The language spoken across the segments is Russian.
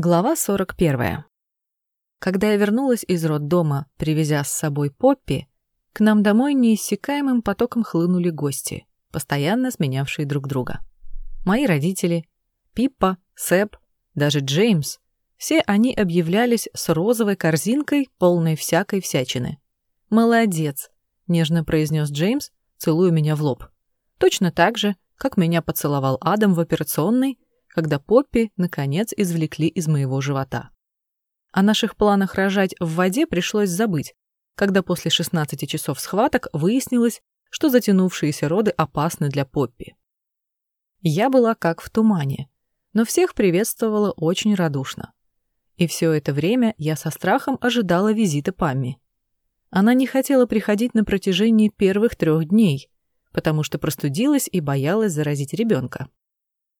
Глава 41. Когда я вернулась из роддома, привезя с собой Поппи, к нам домой неиссякаемым потоком хлынули гости, постоянно сменявшие друг друга. Мои родители, Пиппа, Сэп, даже Джеймс, все они объявлялись с розовой корзинкой, полной всякой всячины. «Молодец», — нежно произнес Джеймс, целуя меня в лоб. Точно так же, как меня поцеловал Адам в операционной, когда Поппи, наконец, извлекли из моего живота. О наших планах рожать в воде пришлось забыть, когда после 16 часов схваток выяснилось, что затянувшиеся роды опасны для Поппи. Я была как в тумане, но всех приветствовала очень радушно. И все это время я со страхом ожидала визита Памми. Она не хотела приходить на протяжении первых трех дней, потому что простудилась и боялась заразить ребенка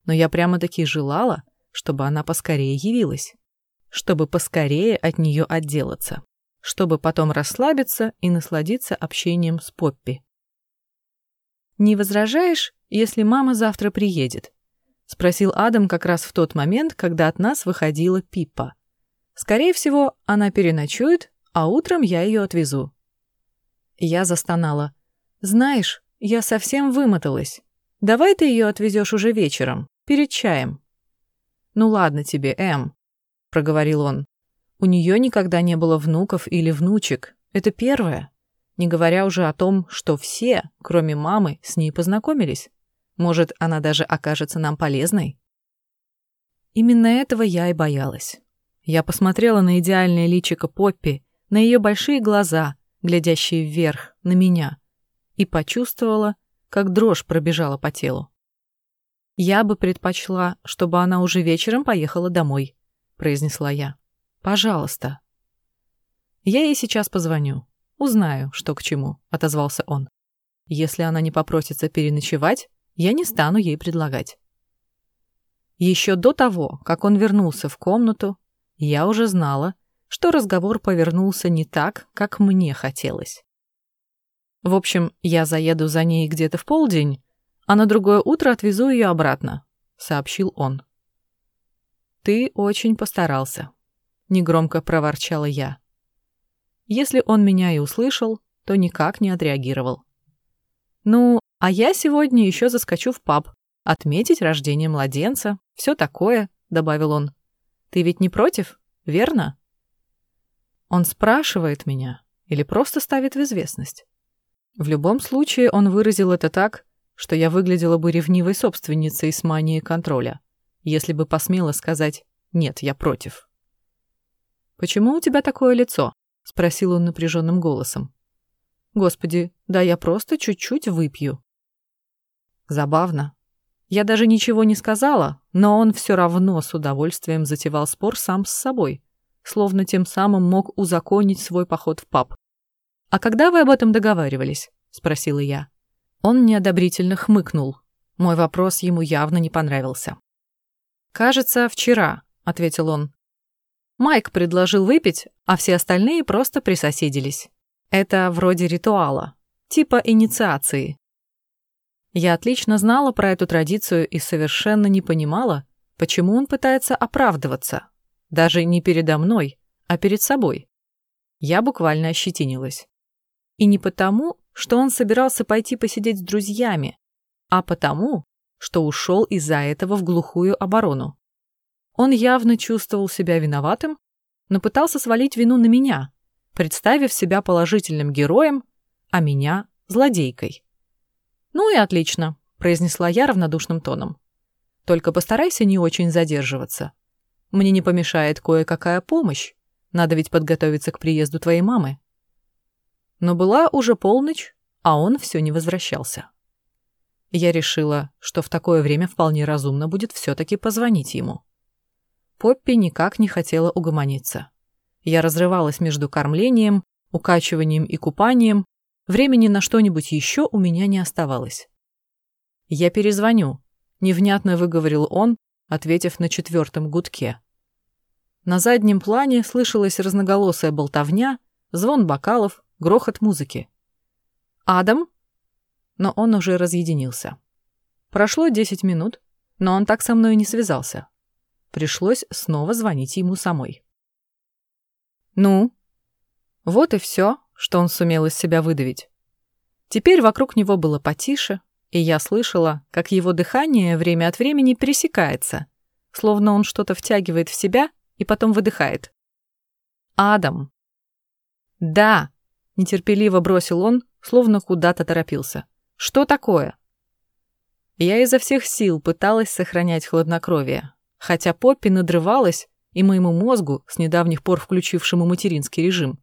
но я прямо-таки желала, чтобы она поскорее явилась, чтобы поскорее от нее отделаться, чтобы потом расслабиться и насладиться общением с Поппи. «Не возражаешь, если мама завтра приедет?» — спросил Адам как раз в тот момент, когда от нас выходила Пиппа. «Скорее всего, она переночует, а утром я ее отвезу». Я застонала. «Знаешь, я совсем вымоталась. Давай ты ее отвезешь уже вечером. Перед чаем. «Ну ладно тебе, Эм», — проговорил он. «У нее никогда не было внуков или внучек. Это первое. Не говоря уже о том, что все, кроме мамы, с ней познакомились. Может, она даже окажется нам полезной?» Именно этого я и боялась. Я посмотрела на идеальное личико Поппи, на ее большие глаза, глядящие вверх, на меня, и почувствовала, как дрожь пробежала по телу. «Я бы предпочла, чтобы она уже вечером поехала домой», — произнесла я. «Пожалуйста». «Я ей сейчас позвоню. Узнаю, что к чему», — отозвался он. «Если она не попросится переночевать, я не стану ей предлагать». Еще до того, как он вернулся в комнату, я уже знала, что разговор повернулся не так, как мне хотелось. В общем, я заеду за ней где-то в полдень, а на другое утро отвезу ее обратно», — сообщил он. «Ты очень постарался», — негромко проворчала я. Если он меня и услышал, то никак не отреагировал. «Ну, а я сегодня еще заскочу в паб, отметить рождение младенца, все такое», — добавил он. «Ты ведь не против, верно?» Он спрашивает меня или просто ставит в известность. В любом случае он выразил это так, что я выглядела бы ревнивой собственницей с манией контроля, если бы посмела сказать «нет, я против». «Почему у тебя такое лицо?» — спросил он напряженным голосом. «Господи, да я просто чуть-чуть выпью». Забавно. Я даже ничего не сказала, но он все равно с удовольствием затевал спор сам с собой, словно тем самым мог узаконить свой поход в паб. «А когда вы об этом договаривались?» — спросила я. Он неодобрительно хмыкнул. Мой вопрос ему явно не понравился. «Кажется, вчера», — ответил он. Майк предложил выпить, а все остальные просто присоседились. Это вроде ритуала, типа инициации. Я отлично знала про эту традицию и совершенно не понимала, почему он пытается оправдываться. Даже не передо мной, а перед собой. Я буквально ощетинилась. И не потому, что он собирался пойти посидеть с друзьями, а потому, что ушел из-за этого в глухую оборону. Он явно чувствовал себя виноватым, но пытался свалить вину на меня, представив себя положительным героем, а меня – злодейкой. «Ну и отлично», – произнесла я равнодушным тоном. «Только постарайся не очень задерживаться. Мне не помешает кое-какая помощь. Надо ведь подготовиться к приезду твоей мамы». Но была уже полночь, а он все не возвращался. Я решила, что в такое время вполне разумно будет все-таки позвонить ему. Поппи никак не хотела угомониться. Я разрывалась между кормлением, укачиванием и купанием, времени на что-нибудь еще у меня не оставалось. «Я перезвоню», — невнятно выговорил он, ответив на четвертом гудке. На заднем плане слышалась разноголосая болтовня, звон бокалов, грохот музыки. «Адам?» Но он уже разъединился. Прошло десять минут, но он так со мной не связался. пришлось снова звонить ему самой. «Ну?» Вот и все, что он сумел из себя выдавить. Теперь вокруг него было потише, и я слышала, как его дыхание время от времени пересекается, словно он что-то втягивает в себя и потом выдыхает. «Адам!» «Да!» — нетерпеливо бросил он, словно куда-то торопился. «Что такое?» Я изо всех сил пыталась сохранять хладнокровие, хотя Поппи надрывалась, и моему мозгу, с недавних пор включившему материнский режим,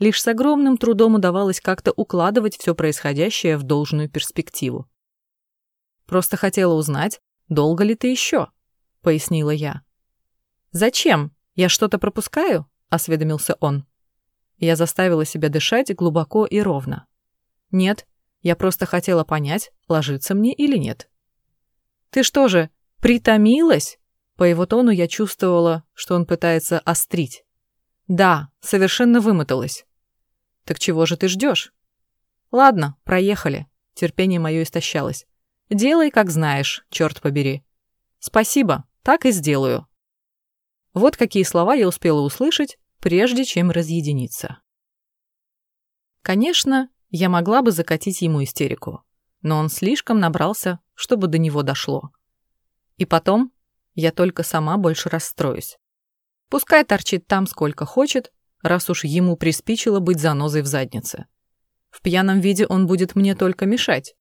лишь с огромным трудом удавалось как-то укладывать все происходящее в должную перспективу. «Просто хотела узнать, долго ли ты еще?» — пояснила я. «Зачем? Я что-то пропускаю?» — осведомился он. Я заставила себя дышать глубоко и ровно. «Нет, я просто хотела понять, ложиться мне или нет». «Ты что же, притомилась?» По его тону я чувствовала, что он пытается острить. «Да, совершенно вымоталась». «Так чего же ты ждешь?» «Ладно, проехали». Терпение мое истощалось. «Делай, как знаешь, черт побери». «Спасибо, так и сделаю». Вот какие слова я успела услышать, прежде чем разъединиться. Конечно, я могла бы закатить ему истерику, но он слишком набрался, чтобы до него дошло. И потом я только сама больше расстроюсь. Пускай торчит там сколько хочет, раз уж ему приспичило быть занозой в заднице. В пьяном виде он будет мне только мешать,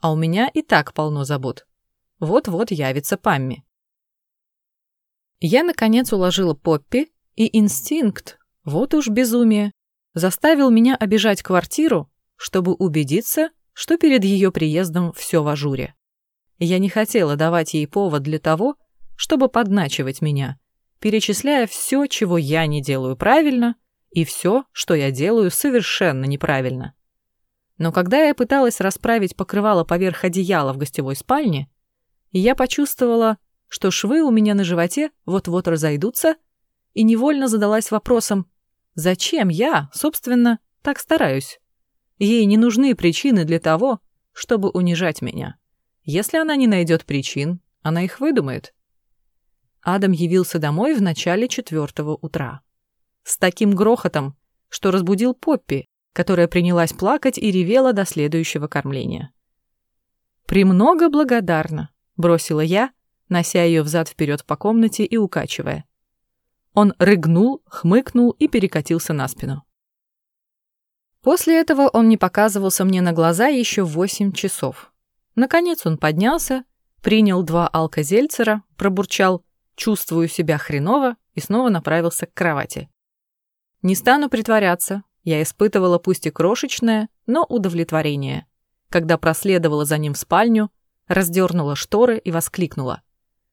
а у меня и так полно забот. Вот-вот явится Памми. Я, наконец, уложила Поппи, и инстинкт, вот уж безумие, заставил меня обижать квартиру, чтобы убедиться, что перед ее приездом все в ажуре. Я не хотела давать ей повод для того, чтобы подначивать меня, перечисляя все, чего я не делаю правильно, и все, что я делаю совершенно неправильно. Но когда я пыталась расправить покрывало поверх одеяла в гостевой спальне, я почувствовала, что швы у меня на животе вот-вот разойдутся, и невольно задалась вопросом, зачем я, собственно, так стараюсь? Ей не нужны причины для того, чтобы унижать меня. Если она не найдет причин, она их выдумает. Адам явился домой в начале четвертого утра. С таким грохотом, что разбудил Поппи, которая принялась плакать и ревела до следующего кормления. «Премного благодарна», — бросила я, нося ее взад-вперед по комнате и укачивая. Он рыгнул, хмыкнул и перекатился на спину. После этого он не показывался мне на глаза еще восемь часов. Наконец он поднялся, принял два алкозельцера, пробурчал «чувствую себя хреново» и снова направился к кровати. Не стану притворяться, я испытывала пусть и крошечное, но удовлетворение, когда проследовала за ним в спальню, раздернула шторы и воскликнула.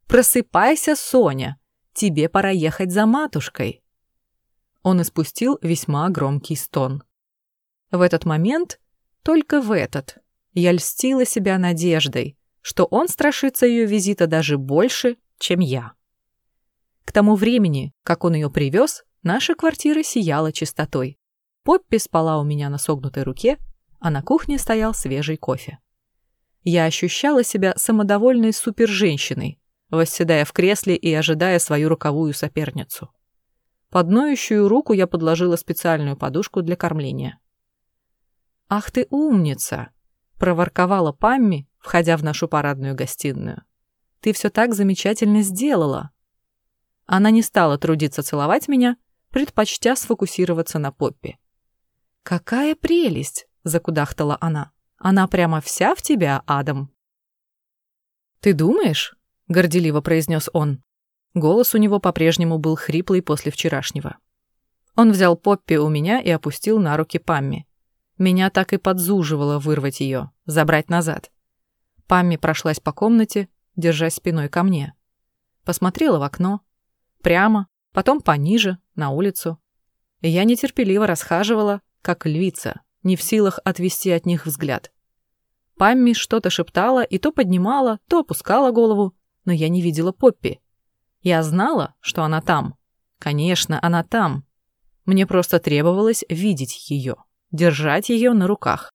«Просыпайся, Соня! Тебе пора ехать за матушкой!» Он испустил весьма громкий стон. В этот момент, только в этот, я льстила себя надеждой, что он страшится ее визита даже больше, чем я. К тому времени, как он ее привез, наша квартира сияла чистотой. Поппи спала у меня на согнутой руке, а на кухне стоял свежий кофе. Я ощущала себя самодовольной суперженщиной, восседая в кресле и ожидая свою руковую соперницу. Под ноющую руку я подложила специальную подушку для кормления. «Ах ты умница!» — проворковала Памми, входя в нашу парадную гостиную. «Ты все так замечательно сделала!» Она не стала трудиться целовать меня, предпочтя сфокусироваться на Поппи. «Какая прелесть!» — закудахтала она. «Она прямо вся в тебя, Адам!» «Ты думаешь?» — горделиво произнес он. Голос у него по-прежнему был хриплый после вчерашнего. Он взял Поппи у меня и опустил на руки Памми. Меня так и подзуживало вырвать ее, забрать назад. Памми прошлась по комнате, держась спиной ко мне. Посмотрела в окно. Прямо, потом пониже, на улицу. Я нетерпеливо расхаживала, как львица, не в силах отвести от них взгляд. Памми что-то шептала и то поднимала, то опускала голову, но я не видела Поппи. Я знала, что она там. Конечно, она там. Мне просто требовалось видеть ее держать ее на руках.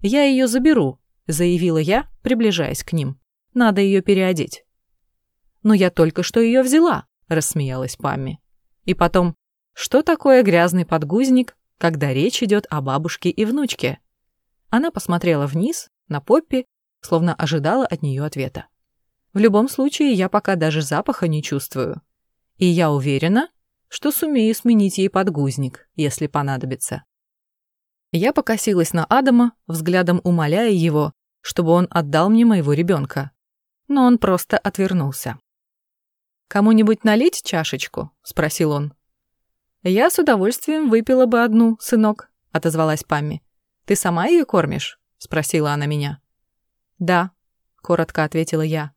«Я ее заберу», — заявила я, приближаясь к ним. «Надо ее переодеть». «Но я только что ее взяла», — рассмеялась Памми. И потом, что такое грязный подгузник, когда речь идет о бабушке и внучке? Она посмотрела вниз, на Поппи, словно ожидала от нее ответа. В любом случае, я пока даже запаха не чувствую. И я уверена, что сумею сменить ей подгузник, если понадобится. Я покосилась на Адама, взглядом умоляя его, чтобы он отдал мне моего ребенка. Но он просто отвернулся. «Кому-нибудь налить чашечку?» — спросил он. «Я с удовольствием выпила бы одну, сынок», — отозвалась Памми. «Ты сама ее кормишь?» — спросила она меня. «Да», — коротко ответила я.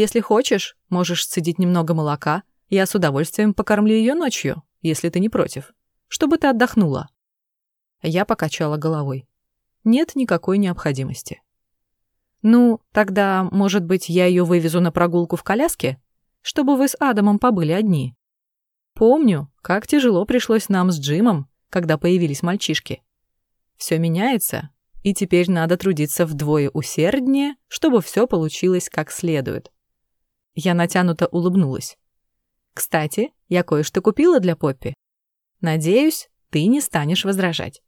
«Если хочешь, можешь сцедить немного молока. Я с удовольствием покормлю ее ночью, если ты не против, чтобы ты отдохнула». Я покачала головой. Нет никакой необходимости. «Ну, тогда, может быть, я ее вывезу на прогулку в коляске?» чтобы вы с Адамом побыли одни. Помню, как тяжело пришлось нам с Джимом, когда появились мальчишки. Все меняется, и теперь надо трудиться вдвое усерднее, чтобы все получилось как следует. Я натянуто улыбнулась. Кстати, я кое-что купила для Поппи. Надеюсь, ты не станешь возражать.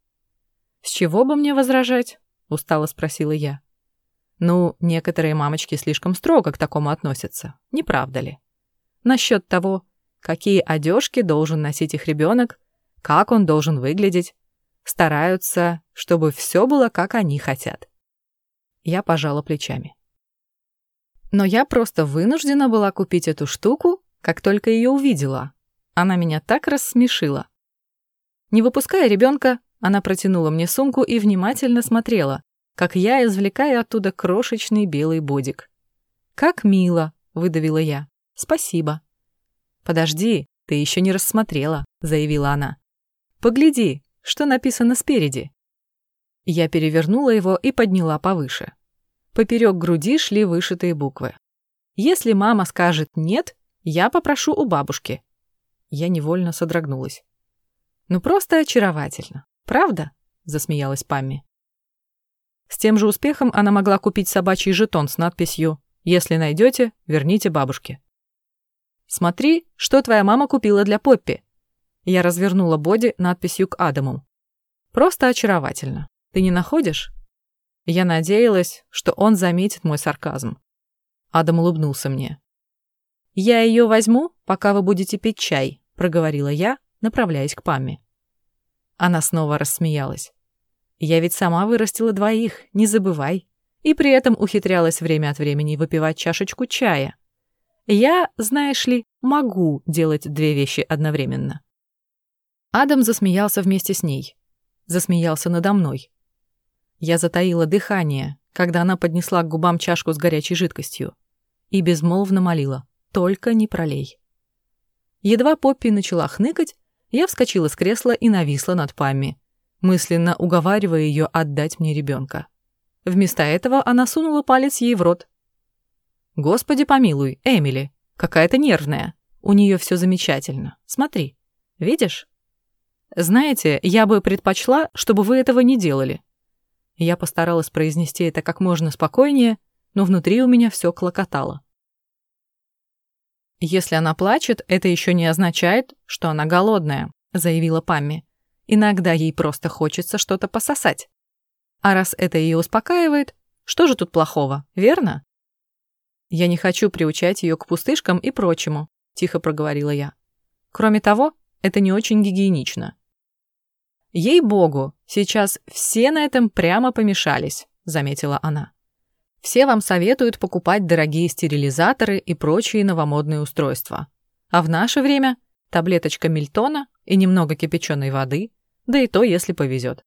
С чего бы мне возражать? Устало спросила я. Ну, некоторые мамочки слишком строго к такому относятся, не правда ли? Насчет того, какие одежки должен носить их ребенок, как он должен выглядеть, стараются, чтобы все было, как они хотят. Я пожала плечами. Но я просто вынуждена была купить эту штуку, как только ее увидела. Она меня так рассмешила. Не выпуская ребенка, она протянула мне сумку и внимательно смотрела, как я извлекаю оттуда крошечный белый бодик. «Как мило!» — выдавила я. «Спасибо». «Подожди, ты еще не рассмотрела», — заявила она. «Погляди, что написано спереди». Я перевернула его и подняла повыше. Поперек груди шли вышитые буквы. «Если мама скажет «нет», я попрошу у бабушки». Я невольно содрогнулась. «Ну просто очаровательно, правда?» — засмеялась Памми. С тем же успехом она могла купить собачий жетон с надписью «Если найдете, верните бабушке». «Смотри, что твоя мама купила для Поппи». Я развернула боди надписью к Адаму. «Просто очаровательно. Ты не находишь?» Я надеялась, что он заметит мой сарказм. Адам улыбнулся мне. «Я ее возьму, пока вы будете пить чай», — проговорила я, направляясь к Памме. Она снова рассмеялась. Я ведь сама вырастила двоих, не забывай. И при этом ухитрялась время от времени выпивать чашечку чая. Я, знаешь ли, могу делать две вещи одновременно. Адам засмеялся вместе с ней. Засмеялся надо мной. Я затаила дыхание, когда она поднесла к губам чашку с горячей жидкостью. И безмолвно молила «Только не пролей». Едва Поппи начала хныкать, я вскочила с кресла и нависла над Памми мысленно уговаривая ее отдать мне ребенка. Вместо этого она сунула палец ей в рот. «Господи помилуй, Эмили, какая-то нервная. У нее все замечательно. Смотри. Видишь?» «Знаете, я бы предпочла, чтобы вы этого не делали». Я постаралась произнести это как можно спокойнее, но внутри у меня все клокотало. «Если она плачет, это еще не означает, что она голодная», заявила Памми. Иногда ей просто хочется что-то пососать. А раз это ее успокаивает, что же тут плохого, верно? Я не хочу приучать ее к пустышкам и прочему, тихо проговорила я. Кроме того, это не очень гигиенично. Ей-богу, сейчас все на этом прямо помешались, заметила она. Все вам советуют покупать дорогие стерилизаторы и прочие новомодные устройства. А в наше время таблеточка Мильтона и немного кипяченой воды, да и то, если повезет.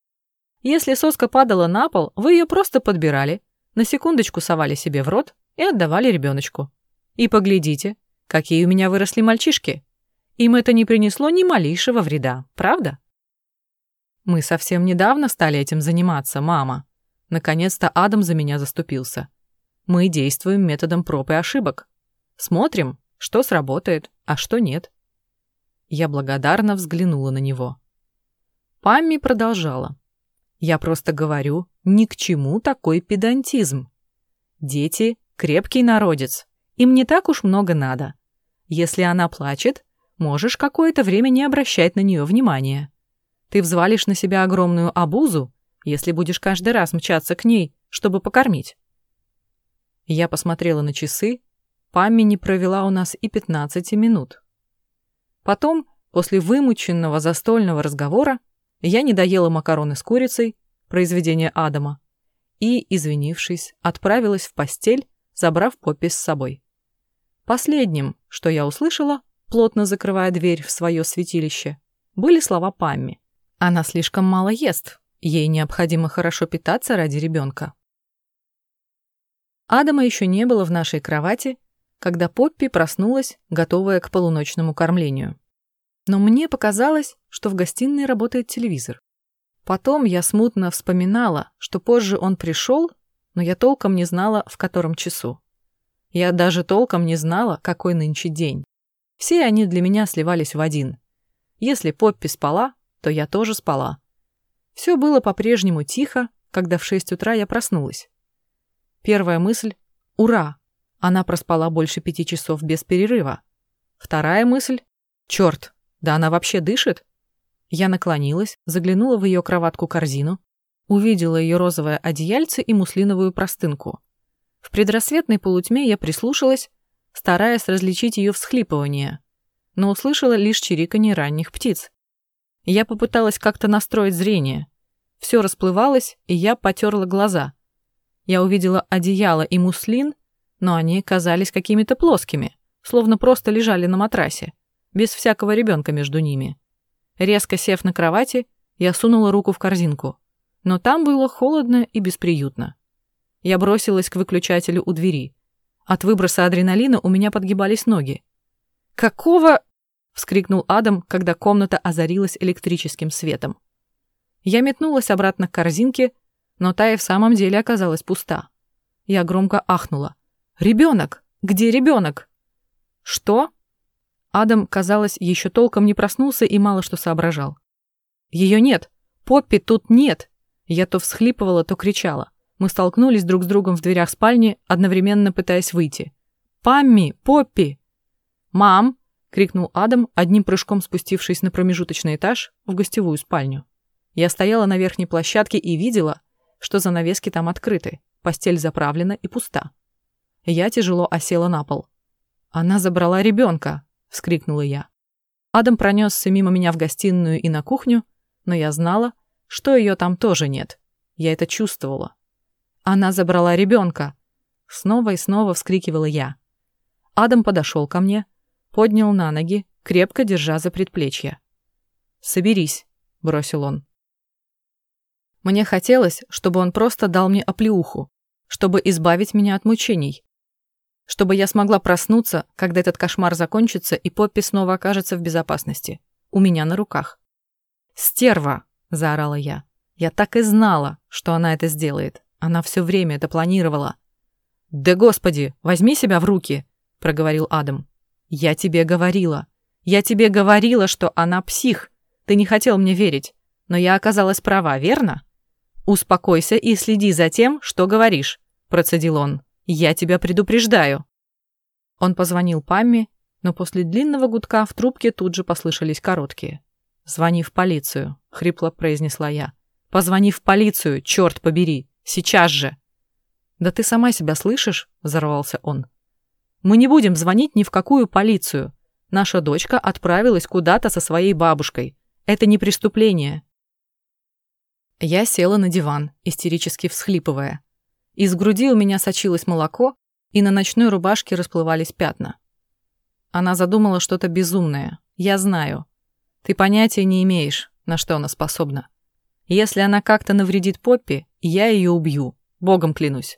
Если соска падала на пол, вы ее просто подбирали, на секундочку совали себе в рот и отдавали ребеночку. И поглядите, какие у меня выросли мальчишки. Им это не принесло ни малейшего вреда, правда? Мы совсем недавно стали этим заниматься, мама. Наконец-то Адам за меня заступился. Мы действуем методом проб и ошибок. Смотрим, что сработает, а что нет. Я благодарно взглянула на него. Памми продолжала. «Я просто говорю, ни к чему такой педантизм. Дети — крепкий народец, им не так уж много надо. Если она плачет, можешь какое-то время не обращать на нее внимания. Ты взвалишь на себя огромную обузу, если будешь каждый раз мчаться к ней, чтобы покормить. Я посмотрела на часы, Памми не провела у нас и 15 минут. Потом, после вымученного застольного разговора, я не доела макароны с курицей, произведение Адама, и, извинившись, отправилась в постель, забрав Поппи с собой. Последним, что я услышала, плотно закрывая дверь в свое святилище, были слова Памми. Она слишком мало ест, ей необходимо хорошо питаться ради ребенка. Адама еще не было в нашей кровати, когда Поппи проснулась, готовая к полуночному кормлению. Но мне показалось, что в гостиной работает телевизор. Потом я смутно вспоминала, что позже он пришел, но я толком не знала, в котором часу. Я даже толком не знала, какой нынче день. Все они для меня сливались в один. Если Поппи спала, то я тоже спала. Все было по-прежнему тихо, когда в шесть утра я проснулась. Первая мысль — ура! Она проспала больше пяти часов без перерыва. Вторая мысль — черт, да она вообще дышит? Я наклонилась, заглянула в ее кроватку-корзину, увидела ее розовое одеяльце и муслиновую простынку. В предрассветной полутьме я прислушалась, стараясь различить ее всхлипывание, но услышала лишь чириканье ранних птиц. Я попыталась как-то настроить зрение. Все расплывалось, и я потерла глаза. Я увидела одеяло и муслин, но они казались какими-то плоскими, словно просто лежали на матрасе, без всякого ребенка между ними. Резко сев на кровати, я сунула руку в корзинку. Но там было холодно и бесприютно. Я бросилась к выключателю у двери. От выброса адреналина у меня подгибались ноги. «Какого?» — вскрикнул Адам, когда комната озарилась электрическим светом. Я метнулась обратно к корзинке, но та и в самом деле оказалась пуста. Я громко ахнула. «Ребенок! Где ребенок?» «Что?» Адам, казалось, еще толком не проснулся и мало что соображал. «Ее нет! Поппи тут нет!» Я то всхлипывала, то кричала. Мы столкнулись друг с другом в дверях спальни, одновременно пытаясь выйти. «Памми! Поппи!» «Мам!» — крикнул Адам, одним прыжком спустившись на промежуточный этаж в гостевую спальню. Я стояла на верхней площадке и видела, что занавески там открыты, постель заправлена и пуста. Я тяжело осела на пол. Она забрала ребенка, вскрикнула я. Адам пронесся мимо меня в гостиную и на кухню, но я знала, что ее там тоже нет. Я это чувствовала. Она забрала ребенка. Снова и снова вскрикивала я. Адам подошел ко мне, поднял на ноги, крепко держа за предплечье. «Соберись», — бросил он. Мне хотелось, чтобы он просто дал мне оплеуху, чтобы избавить меня от мучений, чтобы я смогла проснуться, когда этот кошмар закончится и Поппи снова окажется в безопасности. У меня на руках. «Стерва!» – заорала я. Я так и знала, что она это сделает. Она все время это планировала. «Да господи, возьми себя в руки!» – проговорил Адам. «Я тебе говорила. Я тебе говорила, что она псих. Ты не хотел мне верить. Но я оказалась права, верно?» «Успокойся и следи за тем, что говоришь», – процедил он. Я тебя предупреждаю. Он позвонил Памме, но после длинного гудка в трубке тут же послышались короткие. «Звони в полицию», — хрипло произнесла я. «Позвони в полицию, черт побери! Сейчас же!» «Да ты сама себя слышишь?» — взорвался он. «Мы не будем звонить ни в какую полицию. Наша дочка отправилась куда-то со своей бабушкой. Это не преступление». Я села на диван, истерически всхлипывая. Из груди у меня сочилось молоко, и на ночной рубашке расплывались пятна. Она задумала что-то безумное. Я знаю. Ты понятия не имеешь, на что она способна. Если она как-то навредит Поппи, я ее убью. Богом клянусь.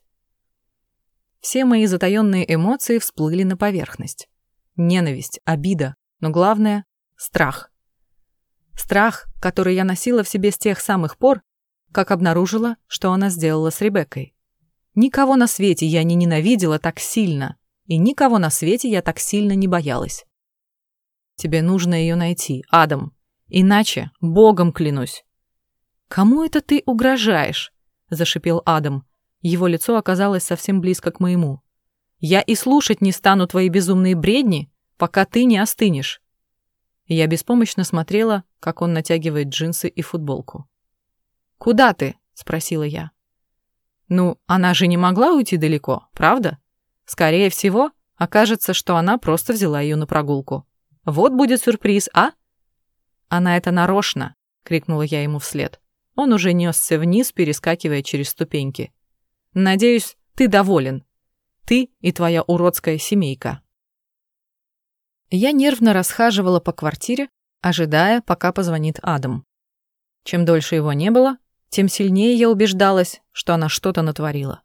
Все мои затаённые эмоции всплыли на поверхность. Ненависть, обида, но главное — страх. Страх, который я носила в себе с тех самых пор, как обнаружила, что она сделала с Ребеккой. Никого на свете я не ненавидела так сильно, и никого на свете я так сильно не боялась. Тебе нужно ее найти, Адам. Иначе, богом клянусь. Кому это ты угрожаешь? Зашипел Адам. Его лицо оказалось совсем близко к моему. Я и слушать не стану твои безумные бредни, пока ты не остынешь. Я беспомощно смотрела, как он натягивает джинсы и футболку. «Куда ты?» — спросила я. «Ну, она же не могла уйти далеко, правда? Скорее всего, окажется, что она просто взяла ее на прогулку. Вот будет сюрприз, а?» «Она это нарочно!» — крикнула я ему вслед. Он уже несся вниз, перескакивая через ступеньки. «Надеюсь, ты доволен. Ты и твоя уродская семейка». Я нервно расхаживала по квартире, ожидая, пока позвонит Адам. Чем дольше его не было, тем сильнее я убеждалась, что она что-то натворила.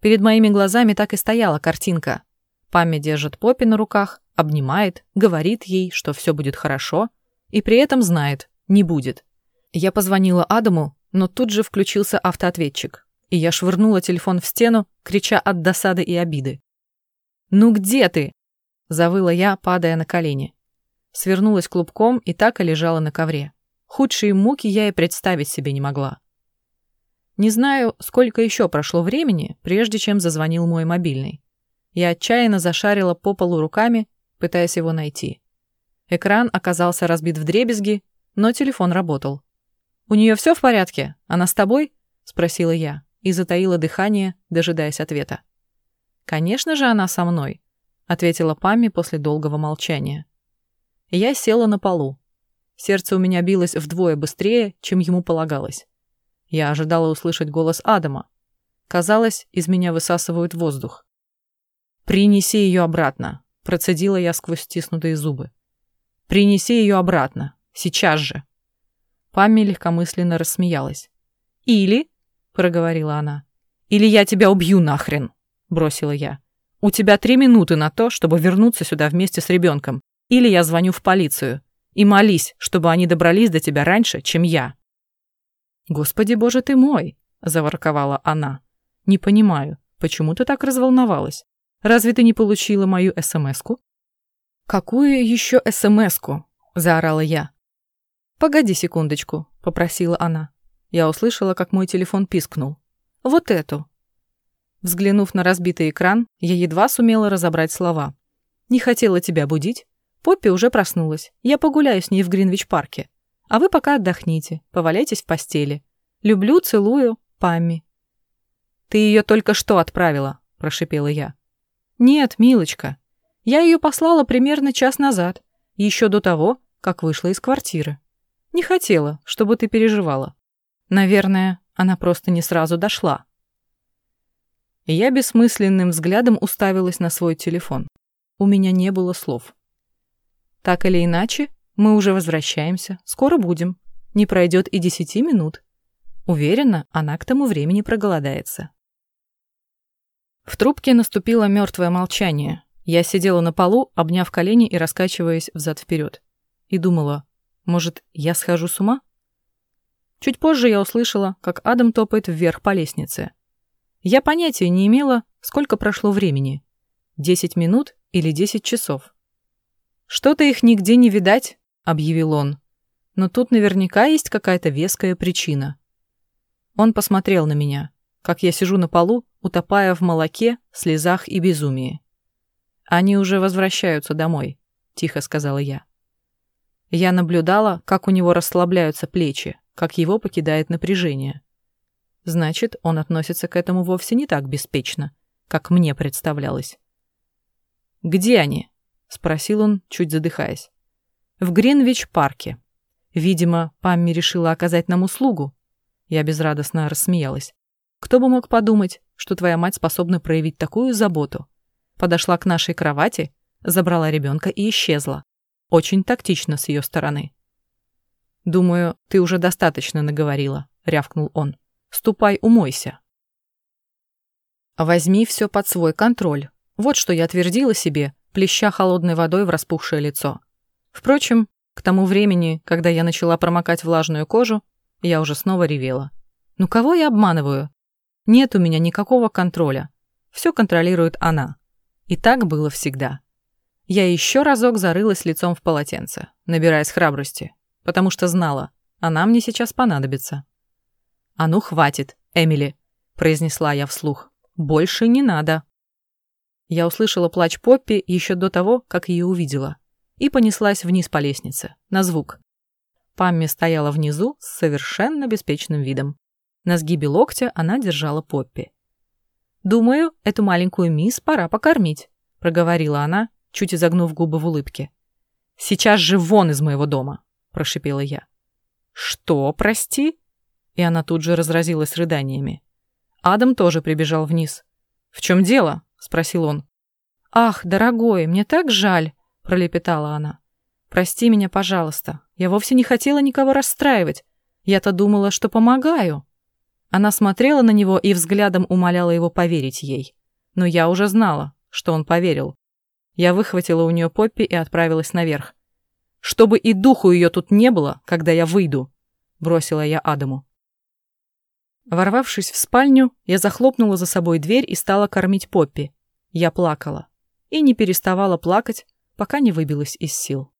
Перед моими глазами так и стояла картинка. Памя держит Поппи на руках, обнимает, говорит ей, что все будет хорошо, и при этом знает, не будет. Я позвонила Адаму, но тут же включился автоответчик, и я швырнула телефон в стену, крича от досады и обиды. «Ну где ты?» Завыла я, падая на колени. Свернулась клубком и так и лежала на ковре. Худшие муки я и представить себе не могла. Не знаю, сколько еще прошло времени, прежде чем зазвонил мой мобильный. Я отчаянно зашарила по полу руками, пытаясь его найти. Экран оказался разбит в дребезги, но телефон работал. «У нее все в порядке? Она с тобой?» — спросила я и затаила дыхание, дожидаясь ответа. «Конечно же она со мной ответила Памми после долгого молчания. Я села на полу. Сердце у меня билось вдвое быстрее, чем ему полагалось. Я ожидала услышать голос Адама. Казалось, из меня высасывают воздух. «Принеси ее обратно», — процедила я сквозь стиснутые зубы. «Принеси ее обратно. Сейчас же». Памми легкомысленно рассмеялась. «Или», — проговорила она, — «или я тебя убью нахрен», — бросила я. У тебя три минуты на то, чтобы вернуться сюда вместе с ребенком. Или я звоню в полицию. И молись, чтобы они добрались до тебя раньше, чем я». «Господи боже ты мой!» – заворковала она. «Не понимаю, почему ты так разволновалась? Разве ты не получила мою СМС-ку?» «Какую еще СМС-ку?» – заорала я. «Погоди секундочку», – попросила она. Я услышала, как мой телефон пискнул. «Вот эту». Взглянув на разбитый экран, я едва сумела разобрать слова. «Не хотела тебя будить. Поппи уже проснулась. Я погуляю с ней в Гринвич-парке. А вы пока отдохните, поваляйтесь в постели. Люблю, целую, Памми». «Ты ее только что отправила», – прошипела я. «Нет, милочка. Я ее послала примерно час назад, еще до того, как вышла из квартиры. Не хотела, чтобы ты переживала. Наверное, она просто не сразу дошла». Я бессмысленным взглядом уставилась на свой телефон. У меня не было слов. Так или иначе, мы уже возвращаемся, скоро будем. Не пройдет и десяти минут. Уверена, она к тому времени проголодается. В трубке наступило мертвое молчание. Я сидела на полу, обняв колени и раскачиваясь взад-вперед. И думала, может, я схожу с ума? Чуть позже я услышала, как Адам топает вверх по лестнице. Я понятия не имела, сколько прошло времени. Десять минут или десять часов. «Что-то их нигде не видать», — объявил он. «Но тут наверняка есть какая-то веская причина». Он посмотрел на меня, как я сижу на полу, утопая в молоке, слезах и безумии. «Они уже возвращаются домой», — тихо сказала я. Я наблюдала, как у него расслабляются плечи, как его покидает напряжение. Значит, он относится к этому вовсе не так беспечно, как мне представлялось. «Где они?» — спросил он, чуть задыхаясь. «В Гринвич-парке. Видимо, Памми решила оказать нам услугу». Я безрадостно рассмеялась. «Кто бы мог подумать, что твоя мать способна проявить такую заботу? Подошла к нашей кровати, забрала ребенка и исчезла. Очень тактично с ее стороны». «Думаю, ты уже достаточно наговорила», — рявкнул он. Ступай, умойся. Возьми все под свой контроль. Вот что я твердила себе, плеща холодной водой в распухшее лицо. Впрочем, к тому времени, когда я начала промокать влажную кожу, я уже снова ревела. Ну кого я обманываю? Нет у меня никакого контроля. Все контролирует она. И так было всегда. Я еще разок зарылась лицом в полотенце, набираясь храбрости, потому что знала, она мне сейчас понадобится. «А ну, хватит, Эмили», — произнесла я вслух. «Больше не надо». Я услышала плач Поппи еще до того, как ее увидела, и понеслась вниз по лестнице, на звук. Памми стояла внизу с совершенно беспечным видом. На сгибе локтя она держала Поппи. «Думаю, эту маленькую мисс пора покормить», — проговорила она, чуть изогнув губы в улыбке. «Сейчас же вон из моего дома», — прошипела я. «Что, прости?» И она тут же разразилась рыданиями. Адам тоже прибежал вниз. «В чем дело?» — спросил он. «Ах, дорогой, мне так жаль», — пролепетала она. «Прости меня, пожалуйста. Я вовсе не хотела никого расстраивать. Я-то думала, что помогаю». Она смотрела на него и взглядом умоляла его поверить ей. Но я уже знала, что он поверил. Я выхватила у нее Поппи и отправилась наверх. «Чтобы и духу ее тут не было, когда я выйду», — бросила я Адаму. Ворвавшись в спальню, я захлопнула за собой дверь и стала кормить Поппи. Я плакала. И не переставала плакать, пока не выбилась из сил.